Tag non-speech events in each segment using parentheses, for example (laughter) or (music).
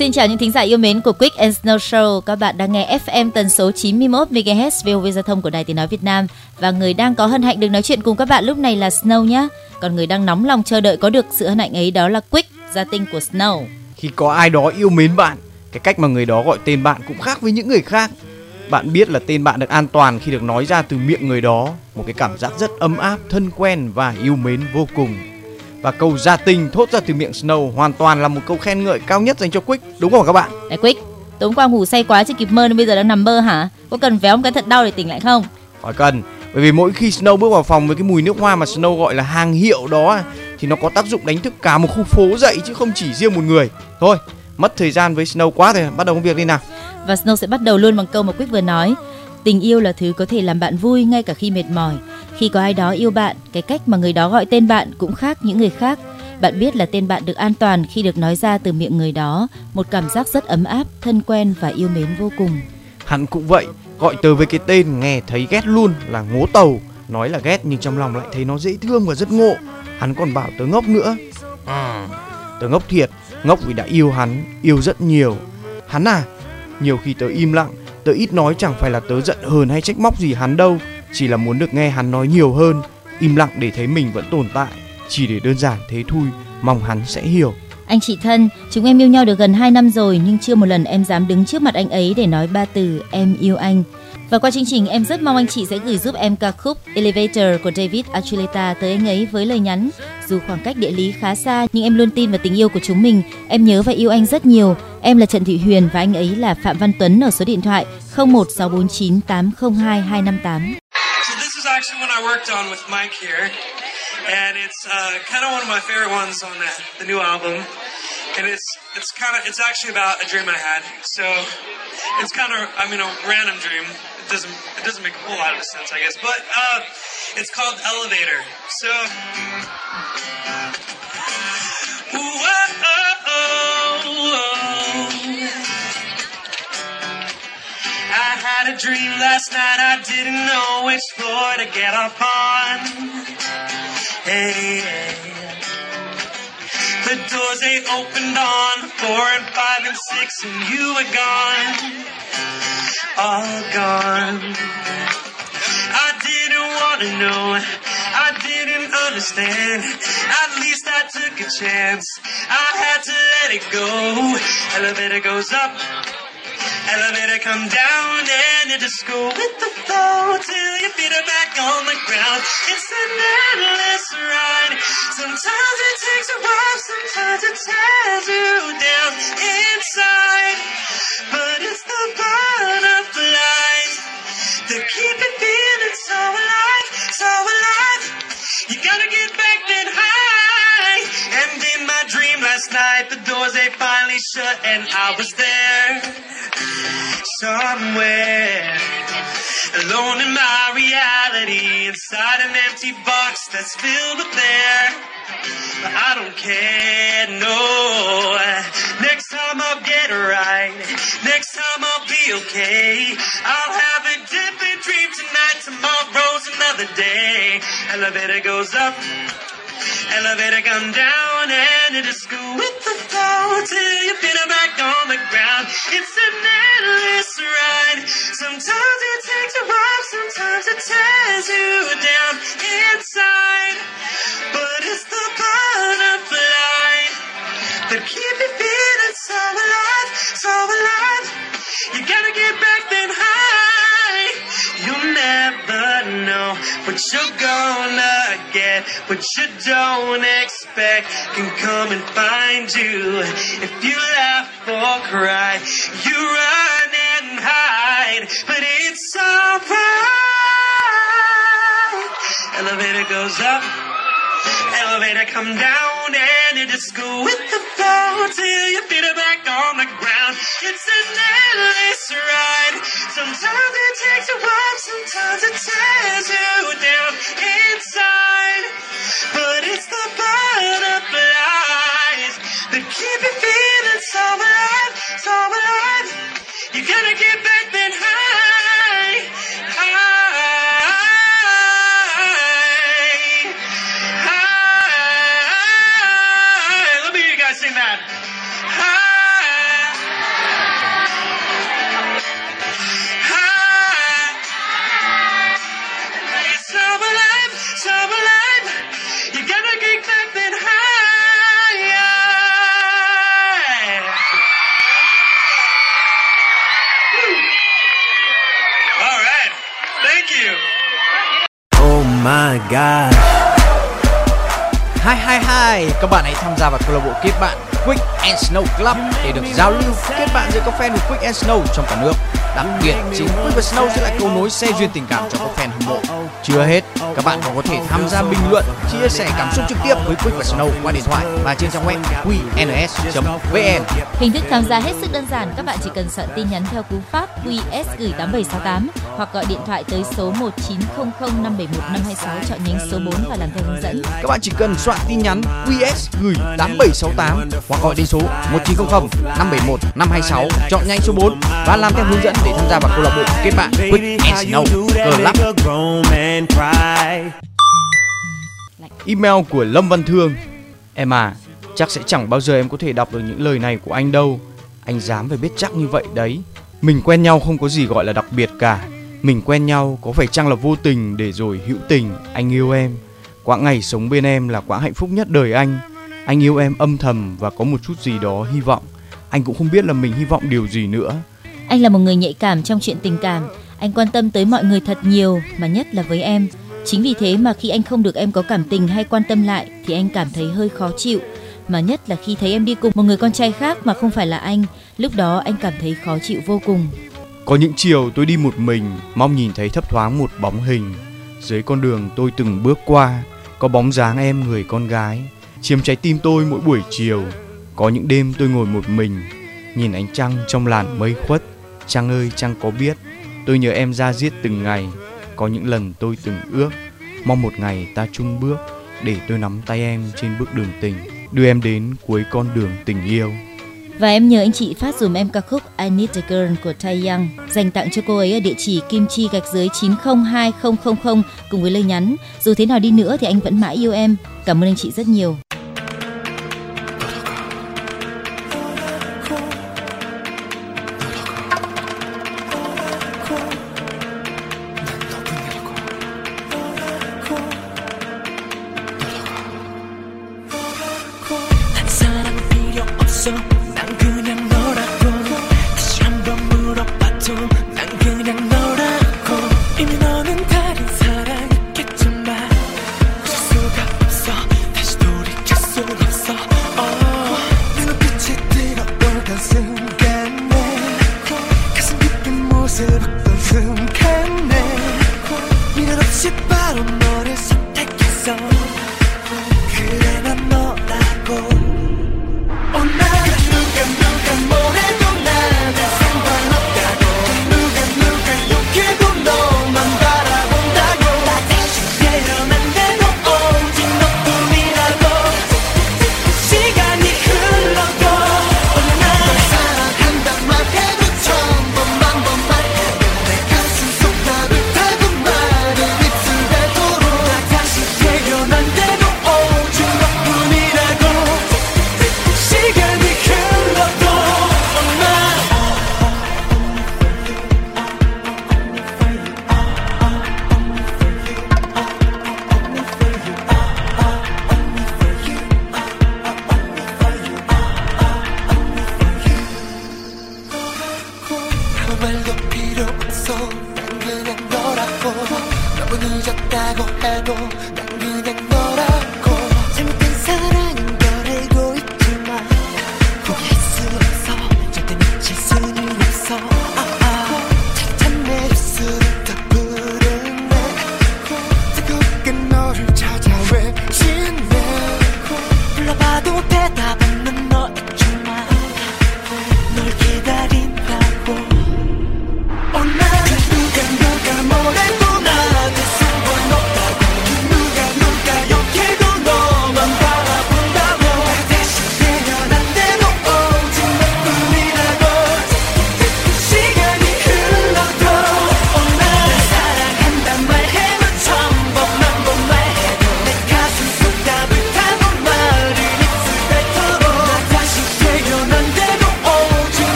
Xin chào những thính giả yêu mến của Quick and Snow Show. Các bạn đang nghe FM tần số 91 MHz VOV giao thông của Đài Tiếng nói Việt Nam và người đang có hân hạnh được nói chuyện cùng các bạn lúc này là Snow nhé. Còn người đang nóng lòng chờ đợi có được sự hân hạnh ấy đó là Quick, gia tinh của Snow. Khi có ai đó yêu mến bạn, cái cách mà người đó gọi tên bạn cũng khác với những người khác. Bạn biết là tên bạn được an toàn khi được nói ra từ miệng người đó, một cái cảm giác rất ấm áp, thân quen và yêu mến vô cùng. Và câu gia tình thốt ra từ miệng Snow hoàn toàn là một câu khen ngợi cao nhất dành cho Quick, đúng không các bạn? Này Quick, tối hôm qua ngủ say quá chưa kịp mơ nên bây giờ đang nằm mơ hả? Có cần véo một cái thật đau để tỉnh lại không? Khỏi cần, bởi vì mỗi khi Snow bước vào phòng với cái mùi nước hoa mà Snow gọi là hàng hiệu đó thì nó có tác dụng đánh thức cả một khu phố dậy chứ không chỉ riêng một người. Thôi, mất thời gian với Snow quá rồi, bắt đầu công việc đi nào. Và Snow sẽ bắt đầu luôn bằng câu mà Quick vừa nói. Tình yêu là thứ có thể làm bạn vui ngay cả khi mệt mỏi. Khi có ai đó yêu bạn, cái cách mà người đó gọi tên bạn cũng khác những người khác. Bạn biết là tên bạn được an toàn khi được nói ra từ miệng người đó, một cảm giác rất ấm áp, thân quen và yêu mến vô cùng. Hắn cũng vậy, gọi tớ với cái tên nghe thấy ghét luôn là ngố tàu. Nói là ghét nhưng trong lòng lại thấy nó dễ thương và rất ngộ. Hắn còn bảo tớ ngốc nữa. À, tớ ngốc thiệt, ngốc vì đã yêu hắn, yêu rất nhiều. Hắn à, nhiều khi tớ im lặng, tớ ít nói chẳng phải là tớ giận hờn hay trách móc gì hắn đâu, chỉ là muốn được nghe hắn nói nhiều hơn, im lặng để thấy mình vẫn tồn tại, chỉ để đơn giản thế thôi, mong hắn sẽ hiểu. Anh chị thân, chúng em yêu nhau được gần 2 năm rồi nhưng chưa một lần em dám đứng trước mặt anh ấy để nói ba từ em yêu anh. Và qua chương trình em rất mong anh chị sẽ gửi giúp em ca khúc Elevator của David Archuleta tới anh ấy với lời nhắn dù khoảng cách địa lý khá xa nhưng em luôn tin vào tình yêu của chúng mình. Em nhớ và yêu anh rất nhiều. Em là Trần Thị Huyền và anh ấy là Phạm Văn Tuấn ở số điện thoại 01649 is actually one I worked on with Mike here, and it's uh, kind of one of my favorite ones on the, the new album. And it's it's kind of it's actually about a dream I had. So it's kind of I mean a random dream. It doesn't it doesn't make a whole lot of sense, I guess. But uh, it's called Elevator. So. I had a dream last night, I didn't know which floor to get off on. Hey, hey. The doors they opened on four and five and six, and you were gone, all gone. I didn't want to know, I didn't understand. At least I took a chance. I had to let it go. Elevator goes up. Elevator come down and just go with the flow till your feet are back on the ground. It's an endless ride. Sometimes it takes a while, sometimes it tears you down inside. But it's the butterflies that keep it feeling so alive, so alive. You gotta get back then high. And in my dream last night, the doors they finally shut and I was there somewhere. Alone in my reality inside an empty box that's filled with air. But I don't care no. Next time I'll get it right next time I'll be okay. I'll have a different dream tonight. Tomorrow's another day. Elevator goes up Elevator come down and it just go with the flow till you feel it back on the ground. It's an endless ride. Sometimes it takes a while, sometimes it tears you down inside. But it's the butterfly that keep you feeling so alive, so alive. You gotta get back then high. You'll never know what you're gonna get, what you don't expect can come and find you. If you laugh or cry, you run and hide, but it's alright. Elevator goes up. Elevator come down and it just go with the flow till your feet are back on the ground. It's an endless ride. Sometimes it takes you up, sometimes it tears you down inside. But it's the butterflies that keep you feeling so alive, so alive. You gotta get back then high. Gia vào câu lạc bộ kết bạn Quick and Snow Club để được giao lưu kết bạn giữa các fan của Quick and Snow trong cả nước. Đặc biệt, chính Quick và Snow sẽ là cầu nối xe duyên tình cảm cho các fan hâm mộ. Chưa hết, các bạn còn có thể tham gia bình luận, chia sẻ cảm xúc trực tiếp với Quick và Snow qua điện thoại và trên trang web qns.vn. Hình thức tham gia hết sức đơn giản, các bạn chỉ cần soạn tin nhắn theo cú pháp QS gửi 8768 hoặc gọi điện thoại tới số 1900 571 526 chọn nhánh số 4 và làm theo hướng dẫn. Các bạn chỉ cần soạn tin nhắn QS gửi 8768 hoặc gọi đến số 1900 571 526 chọn nhanh số 4 và làm theo hướng dẫn để tham gia vào câu lạc bộ kết bạn Quick and Snow Club. Email của Lâm Văn Thương. Em à, chắc sẽ chẳng bao giờ em có thể đọc được những lời này của anh đâu. Anh dám phải biết chắc như vậy đấy. Mình quen nhau không có gì gọi là đặc biệt cả. Mình quen nhau có phải chăng là vô tình để rồi hữu tình? Anh yêu em. Quãng ngày sống bên em là quãng hạnh phúc nhất đời anh. Anh yêu em âm thầm và có một chút gì đó hy vọng Anh cũng không biết là mình hy vọng điều gì nữa Anh là một người nhạy cảm trong chuyện tình cảm. Anh quan tâm tới mọi người thật nhiều, mà nhất là với em. Chính vì thế mà khi anh không được em có cảm tình hay quan tâm lại thì anh cảm thấy hơi khó chịu. Mà nhất là khi thấy em đi cùng một người con trai khác mà không phải là anh, lúc đó anh cảm thấy khó chịu vô cùng. Có những chiều tôi đi một mình, mong nhìn thấy thấp thoáng một bóng hình. Dưới con đường tôi từng bước qua, có bóng dáng em người con gái, chiếm trái tim tôi mỗi buổi chiều. Có những đêm tôi ngồi một mình, nhìn ánh trăng trong làn mây khuất. Trăng ơi trăng có biết, tôi nhớ em ra giết từng ngày. Có những lần tôi từng ước, mong một ngày ta chung bước để tôi nắm tay em trên bước đường tình, đưa em đến cuối con đường tình yêu. Và em nhờ anh chị phát dùm em ca khúc I Need a Girl của Tae Young dành tặng cho cô ấy ở địa chỉ kim chi gạch dưới 902000 cùng với lời nhắn dù thế nào đi nữa thì anh vẫn mãi yêu em. Cảm ơn anh chị rất nhiều.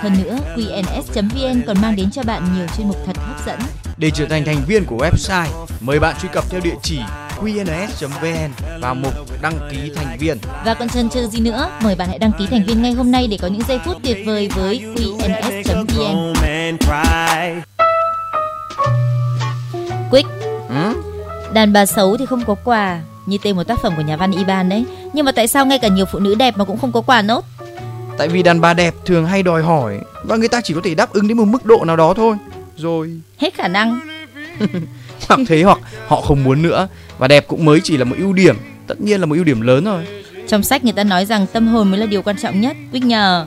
Hơn nữa, qns.vn còn mang đến cho bạn nhiều chuyên mục thật hấp dẫn. Để trở thành thành viên của website, mời bạn truy cập theo địa chỉ qns.vn vào mục đăng ký thành viên. Và còn chần chừ gì nữa, mời bạn hãy đăng ký thành viên ngay hôm nay để có những giây phút tuyệt vời với qns.vn. Quick, Ừ? đàn bà xấu thì không có quà, như tên một tác phẩm của nhà văn Iban đấy. Nhưng mà tại sao ngay cả nhiều phụ nữ đẹp mà cũng không có quà nốt? Tại vì đàn bà đẹp thường hay đòi hỏi và người ta chỉ có thể đáp ứng đến một mức độ nào đó thôi. Rồi Hết khả năng. (laughs) hoặc thế hoặc họ không muốn nữa và đẹp cũng mới chỉ là một ưu điểm, tất nhiên là một ưu điểm lớn rồi. Trong sách người ta nói rằng tâm hồn mới là điều quan trọng nhất. Quick nhờ.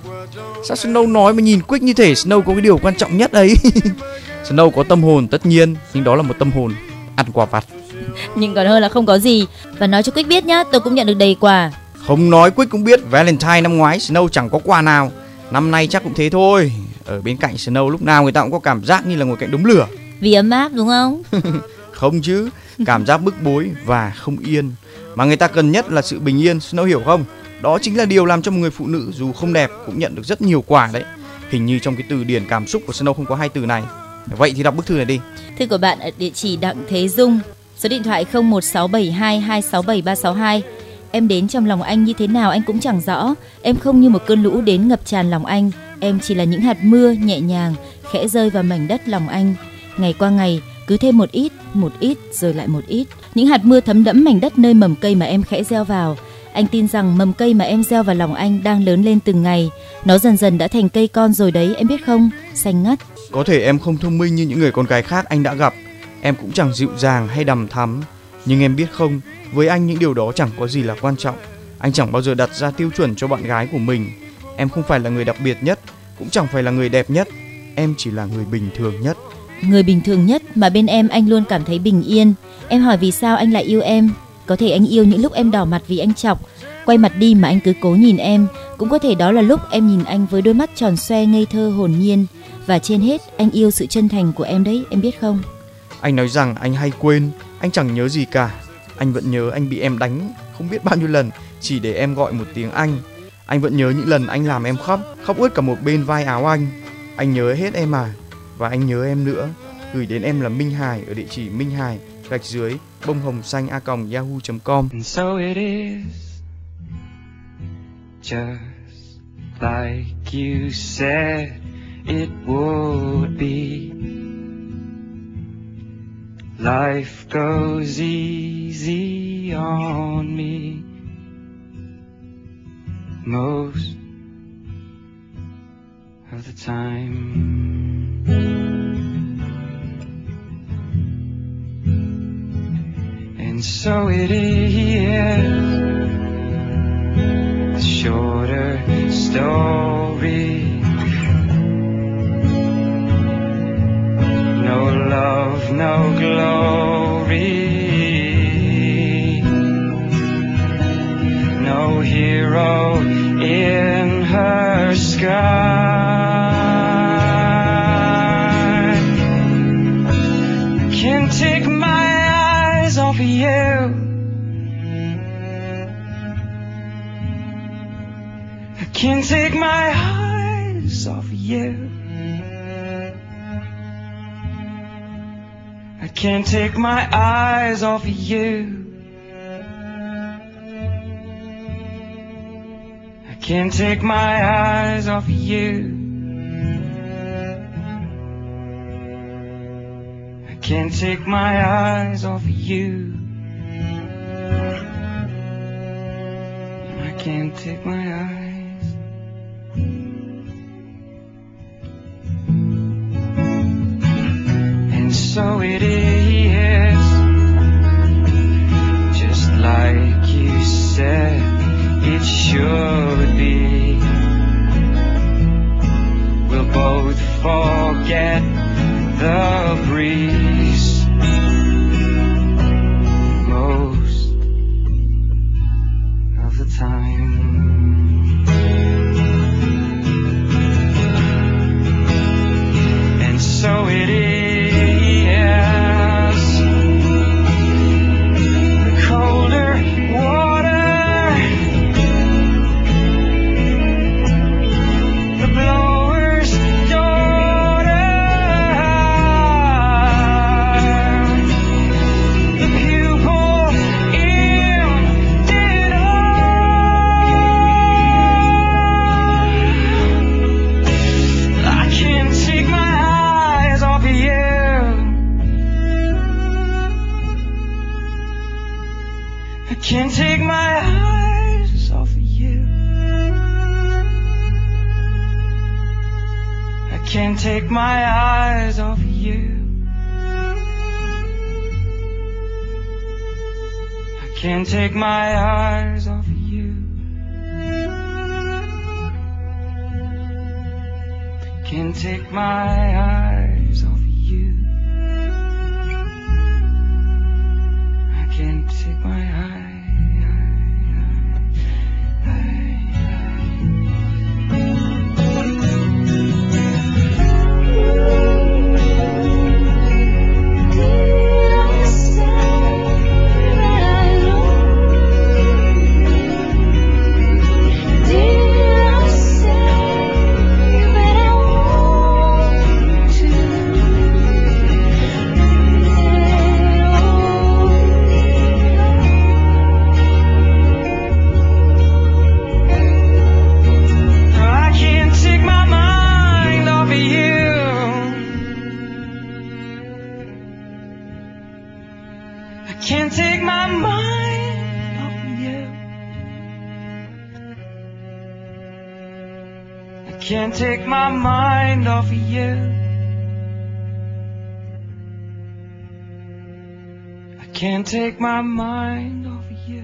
Sao Snow nói mà nhìn Quick như thể Snow có cái điều quan trọng nhất ấy. (laughs) Snow có tâm hồn tất nhiên, nhưng đó là một tâm hồn ăn quả vặt. (laughs) Nhưng còn hơn là không có gì. Và nói cho Quick biết nhá, tôi cũng nhận được đầy quà. Không nói Quick cũng biết Valentine năm ngoái Snow chẳng có quà nào. Năm nay chắc cũng thế thôi. Ở bên cạnh Snow lúc nào người ta cũng có cảm giác như là ngồi cạnh đống lửa. Vì ấm áp đúng không? (laughs) Không chứ, cảm giác bức bối và không yên. Mà người ta cần nhất là sự bình yên, Snow hiểu không? Đó chính là điều làm cho một người phụ nữ dù không đẹp cũng nhận được rất nhiều quà đấy. Hình như trong cái từ điển cảm xúc của Snow không có hai từ này. Vậy thì đọc bức thư này đi. Thư của bạn ở địa chỉ Đặng Thế Dung, số điện thoại 01672267362. Em đến trong lòng anh như thế nào anh cũng chẳng rõ. Em không như một cơn lũ đến ngập tràn lòng anh. Em chỉ là những hạt mưa nhẹ nhàng khẽ rơi vào mảnh đất lòng anh. Ngày qua ngày cứ thêm một ít, một ít rồi lại một ít. Những hạt mưa thấm đẫm mảnh đất nơi mầm cây mà em khẽ gieo vào. Anh tin rằng mầm cây mà em gieo vào lòng anh đang lớn lên từng ngày. Nó dần dần đã thành cây con rồi đấy, em biết không? Xanh ngắt. Có thể em không thông minh như những người con gái khác anh đã gặp. Em cũng chẳng dịu dàng hay đằm thắm. Nhưng em biết không, với anh những điều đó chẳng có gì là quan trọng. Anh chẳng bao giờ đặt ra tiêu chuẩn cho bạn gái của mình. Em không phải là người đặc biệt nhất, cũng chẳng phải là người đẹp nhất. Em chỉ là người bình thường nhất. Người bình thường nhất mà bên em anh luôn cảm thấy bình yên. Em hỏi vì sao anh lại yêu em? Có thể anh yêu những lúc em đỏ mặt vì anh chọc, quay mặt đi mà anh cứ cố nhìn em. Cũng có thể đó là lúc em nhìn anh với đôi mắt tròn xoe ngây thơ hồn nhiên. Và trên hết anh yêu sự chân thành của em đấy, em biết không? Anh nói rằng anh hay quên, anh chẳng nhớ gì cả. Anh vẫn nhớ anh bị em đánh không biết bao nhiêu lần chỉ để em gọi một tiếng anh. Anh vẫn nhớ những lần anh làm em khóc, khóc ướt cả một bên vai áo anh. Anh nhớ hết em à, và anh nhớ em nữa. Gửi đến em là Minh Hải ở địa chỉ minh hải gạch dưới bông hồng xanh a còng yahoo.com. So it is, just like you said it would be. Life goes easy on me most of the time. And so it is a shorter story. No love, no glory. No hero in her sky. Can't take my eyes off of you. I can't take my eyes off of you. Can't take my eyes off of you. I can't take my eyes off of you. I can't take my eyes off of you. I can't take my eyes. so it is. Just like you said, it should be. We'll both forget the breeze. Can't take my eyes off you. Can't take my eyes I can't take my mind off of you. I can't take my mind off of you. I can't take my mind off of you.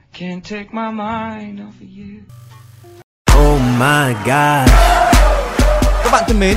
I can't take my mind off of you. Oh my god. Các bạn thân mến,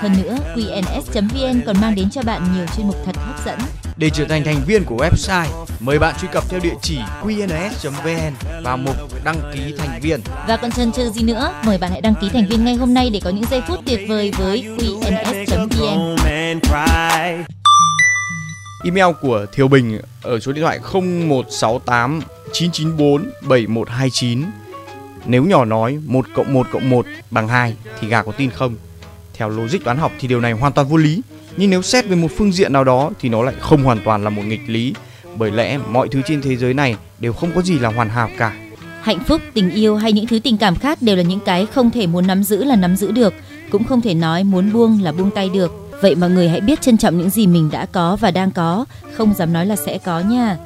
Hơn nữa, qns.vn còn mang đến cho bạn nhiều chuyên mục thật hấp dẫn. Để trở thành thành viên của website, mời bạn truy cập theo địa chỉ qns.vn vào mục đăng ký thành viên. Và còn chần chừ gì nữa, mời bạn hãy đăng ký thành viên ngay hôm nay để có những giây phút tuyệt vời với qns.vn. Email của Thiều Bình ở số điện thoại 0168 994 7129. Nếu nhỏ nói 1 cộng 1 cộng 1 bằng 2 thì gà có tin không? Theo logic toán học thì điều này hoàn toàn vô lý. Nhưng nếu xét về một phương diện nào đó thì nó lại không hoàn toàn là một nghịch lý. Bởi lẽ mọi thứ trên thế giới này đều không có gì là hoàn hảo cả. Hạnh phúc, tình yêu hay những thứ tình cảm khác đều là những cái không thể muốn nắm giữ là nắm giữ được, cũng không thể nói muốn buông là buông tay được. Vậy mà người hãy biết trân trọng những gì mình đã có và đang có, không dám nói là sẽ có nha.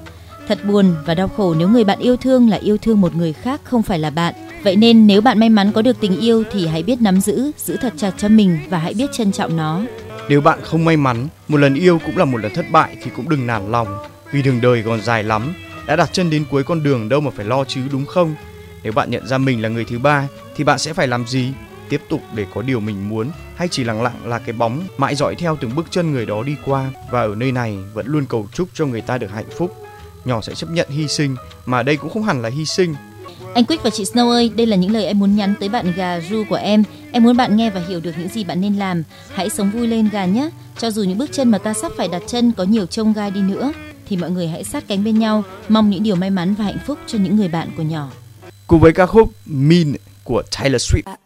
Thật buồn và đau khổ nếu người bạn yêu thương là yêu thương một người khác không phải là bạn. Vậy nên nếu bạn may mắn có được tình yêu thì hãy biết nắm giữ, giữ thật chặt cho mình và hãy biết trân trọng nó. Nếu bạn không may mắn, một lần yêu cũng là một lần thất bại thì cũng đừng nản lòng, vì đường đời còn dài lắm. Đã đặt chân đến cuối con đường đâu mà phải lo chứ đúng không? Nếu bạn nhận ra mình là người thứ ba thì bạn sẽ phải làm gì? Tiếp tục để có điều mình muốn hay chỉ lặng lặng là cái bóng mãi dõi theo từng bước chân người đó đi qua và ở nơi này vẫn luôn cầu chúc cho người ta được hạnh phúc. Nhỏ sẽ chấp nhận hy sinh mà đây cũng không hẳn là hy sinh anh Quick và chị Snow ơi, đây là những lời em muốn nhắn tới bạn gà Ru của em. Em muốn bạn nghe và hiểu được những gì bạn nên làm. Hãy sống vui lên gà nhé. Cho dù những bước chân mà ta sắp phải đặt chân có nhiều trông gai đi nữa, thì mọi người hãy sát cánh bên nhau, mong những điều may mắn và hạnh phúc cho những người bạn của nhỏ. cùng với ca khúc Mean của Taylor Swift.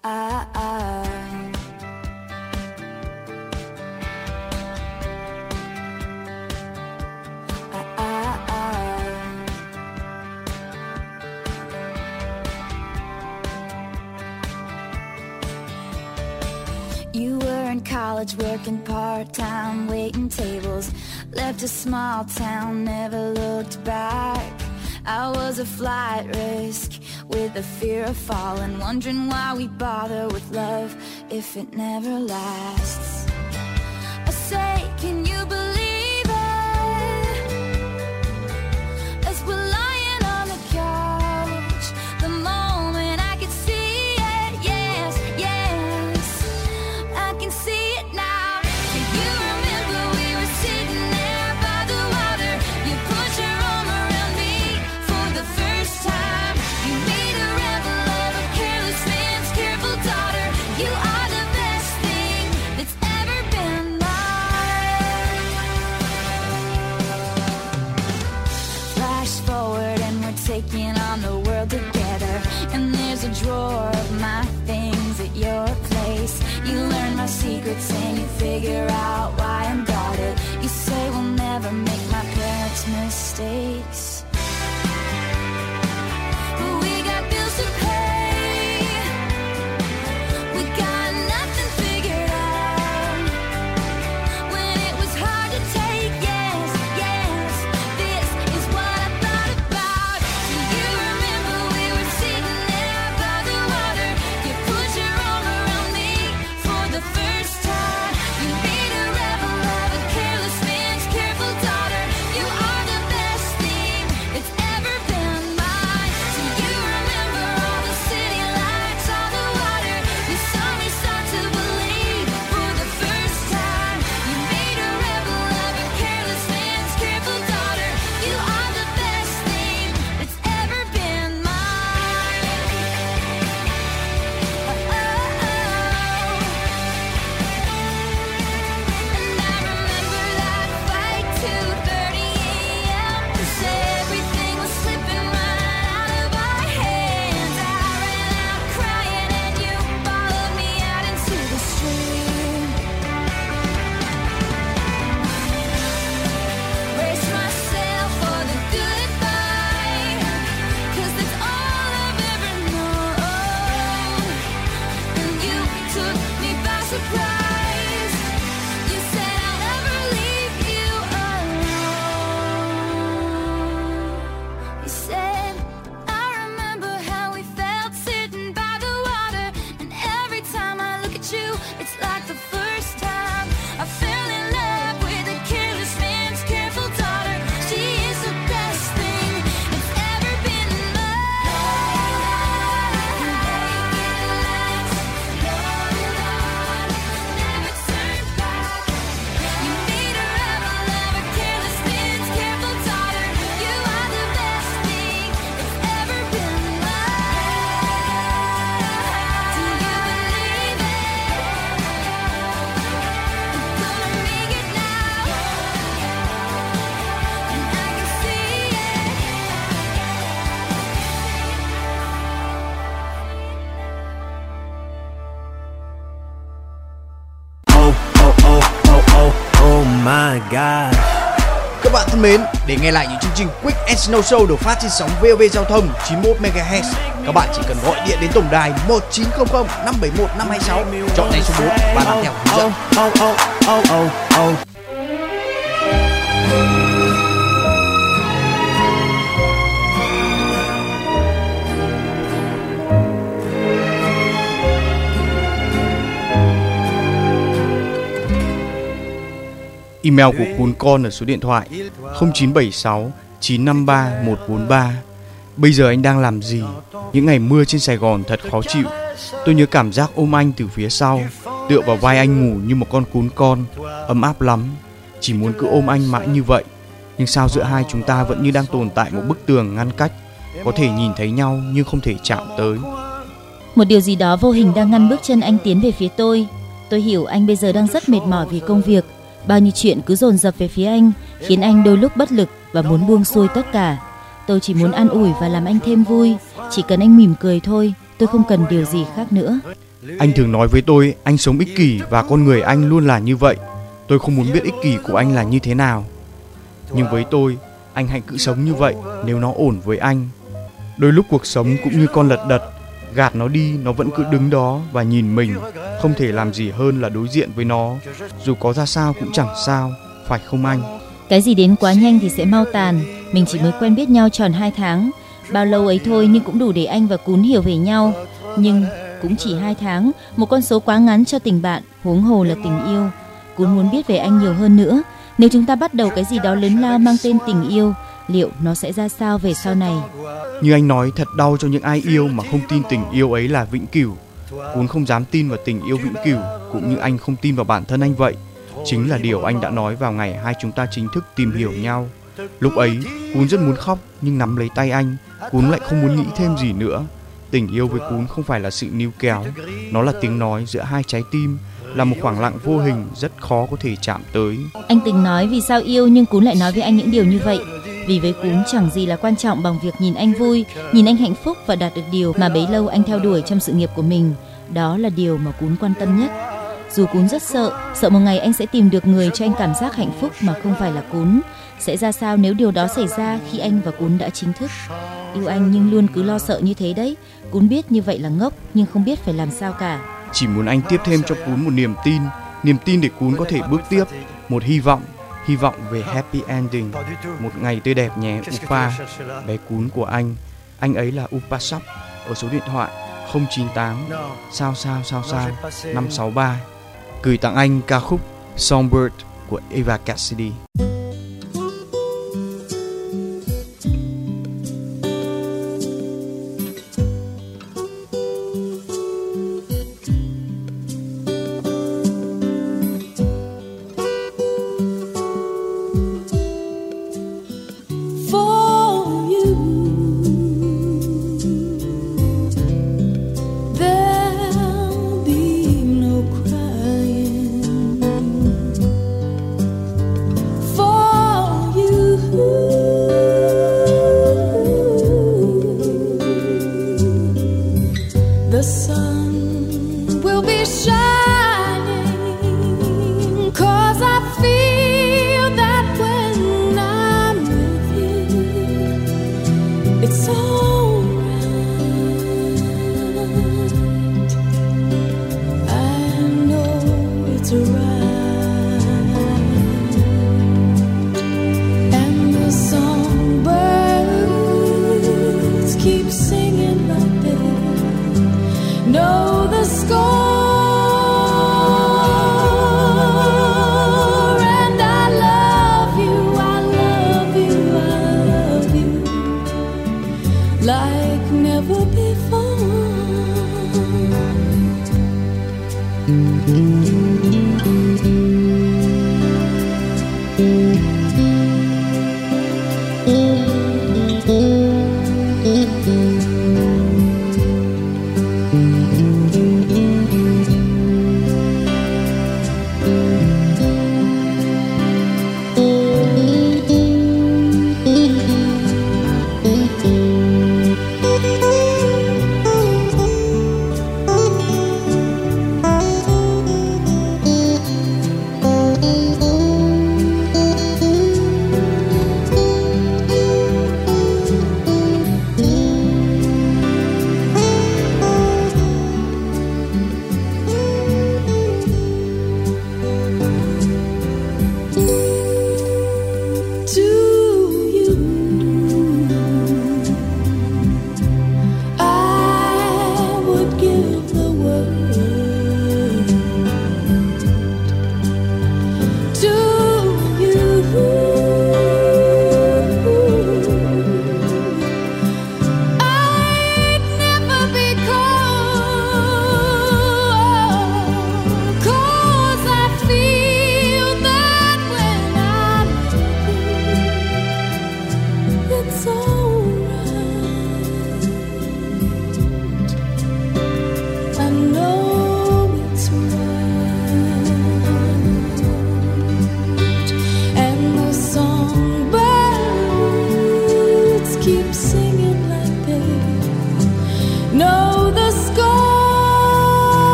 In college working part time, waiting tables. Left a small town, never looked back. I was a flight risk with the fear of falling, wondering why we bother with love if it never lasts. God. Các bạn thân mến, để nghe lại những chương trình Quick and Snow Show được phát trên sóng VOV Giao thông 91 MHz, các bạn chỉ cần gọi điện đến tổng đài 1900 571 526, chọn ngay số 4 và làm theo hướng dẫn. Oh, oh, oh, oh, oh, Email của cún con ở số điện thoại 0976 953 143. Bây giờ anh đang làm gì? Những ngày mưa trên Sài Gòn thật khó chịu. Tôi nhớ cảm giác ôm anh từ phía sau, tựa vào vai anh ngủ như một con cún con, ấm áp lắm. Chỉ muốn cứ ôm anh mãi như vậy. Nhưng sao giữa hai chúng ta vẫn như đang tồn tại một bức tường ngăn cách, có thể nhìn thấy nhau nhưng không thể chạm tới. Một điều gì đó vô hình đang ngăn bước chân anh tiến về phía tôi. Tôi hiểu anh bây giờ đang rất mệt mỏi vì công việc. Bao nhiêu chuyện cứ dồn dập về phía anh, khiến anh đôi lúc bất lực và muốn buông xuôi tất cả. Tôi chỉ muốn an ủi và làm anh thêm vui. Chỉ cần anh mỉm cười thôi, tôi không cần điều gì khác nữa. Anh thường nói với tôi anh sống ích kỷ và con người anh luôn là như vậy. Tôi không muốn biết ích kỷ của anh là như thế nào. Nhưng với tôi, anh hãy cứ sống như vậy nếu nó ổn với anh. Đôi lúc cuộc sống cũng như con lật đật, gạt nó đi nó vẫn cứ đứng đó và nhìn mình, không thể làm gì hơn là đối diện với nó. Dù có ra sao cũng chẳng sao, phải không anh? Cái gì đến quá nhanh thì sẽ mau tàn. Mình chỉ mới quen biết nhau tròn 2 tháng. Bao lâu ấy thôi nhưng cũng đủ để anh và Cún hiểu về nhau. Nhưng cũng chỉ 2 tháng, một con số quá ngắn cho tình bạn, huống hồ là tình yêu. Cún muốn biết về anh nhiều hơn nữa. Nếu chúng ta bắt đầu cái gì đó lớn lao mang tên tình yêu, liệu nó sẽ ra sao về sau này? Như anh nói thật đau cho những ai yêu mà không tin tình yêu ấy là vĩnh cửu. Cún không dám tin vào tình yêu vĩnh cửu cũng như anh không tin vào bản thân anh vậy. Chính là điều anh đã nói vào ngày hai chúng ta chính thức tìm hiểu nhau. Lúc ấy, Cún rất muốn khóc nhưng nắm lấy tay anh, Cún lại không muốn nghĩ thêm gì nữa. Tình yêu với Cún không phải là sự níu kéo, nó là tiếng nói giữa hai trái tim, là một khoảng lặng vô hình rất khó có thể chạm tới. Anh từng nói vì sao yêu nhưng Cún lại nói với anh những điều như vậy. Vì với Cún chẳng gì là quan trọng bằng việc nhìn anh vui, nhìn anh hạnh phúc và đạt được điều mà bấy lâu anh theo đuổi trong sự nghiệp của mình. Đó là điều mà Cún quan tâm nhất. Dù cún rất sợ, sợ một ngày anh sẽ tìm được người cho anh cảm giác hạnh phúc mà không phải là cún. Sẽ ra sao nếu điều đó xảy ra khi anh và cún đã chính thức? Yêu anh nhưng luôn cứ lo sợ như thế đấy. Cún biết như vậy là ngốc nhưng không biết phải làm sao cả. Chỉ muốn anh tiếp thêm cho cún một niềm tin, niềm tin để cún có thể bước tiếp, một hy vọng, hy vọng về happy ending, một ngày tươi đẹp nhé Upa, bé cún của anh. Anh ấy là Upasop ở số điện thoại 098 sao sao sao sao 563 gửi tặng anh ca khúc Songbird của Eva Cassidy.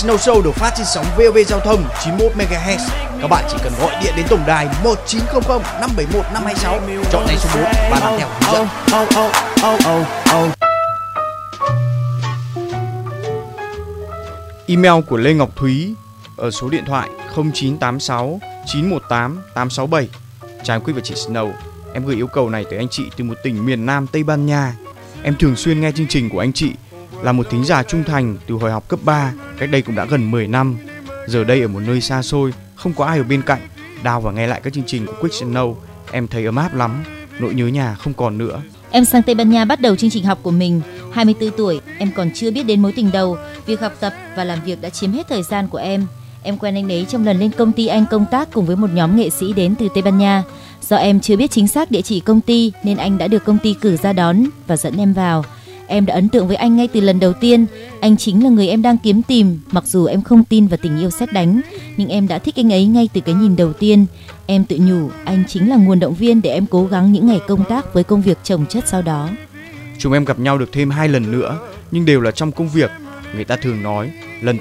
Snow Show được phát trên sóng VOV Giao thông 91 MHz, các bạn chỉ cần gọi điện đến tổng đài 1900 571 526, chọn ngay số 4 và làm theo hướng dẫn. Oh, oh, oh, oh, oh. Email của Lê Ngọc Thúy ở số điện thoại 0986 918 867. Chào quý vị và chị Snow. Em gửi yêu cầu này tới anh chị từ một tỉnh miền Nam Tây Ban Nha. Em thường xuyên nghe chương trình của anh chị là một thính giả trung thành từ hồi học cấp 3, cách đây cũng đã gần 10 năm. Giờ đây ở một nơi xa xôi, không có ai ở bên cạnh, đào và nghe lại các chương trình của Quick and Know, em thấy ấm áp lắm, nỗi nhớ nhà không còn nữa. Em sang Tây Ban Nha bắt đầu chương trình học của mình. 24 tuổi, em còn chưa biết đến mối tình đầu. Việc học tập và làm việc đã chiếm hết thời gian của em. Em quen anh ấy trong lần lên công ty anh công tác cùng với một nhóm nghệ sĩ đến từ Tây Ban Nha. Do em chưa biết chính xác địa chỉ công ty nên anh đã được công ty cử ra đón và dẫn em vào. Em đã ấn tượng với anh ngay từ lần đầu tiên. Anh chính là người em đang kiếm tìm. Mặc dù em không tin vào tình yêu xét đánh, nhưng em đã thích anh ấy ngay từ cái nhìn đầu tiên. Em tự nhủ anh chính là nguồn động viên để em cố gắng những ngày công tác với công việc chồng chất sau đó. Chúng em gặp nhau được thêm hai lần nữa, nhưng đều là trong công việc. Người ta thường nói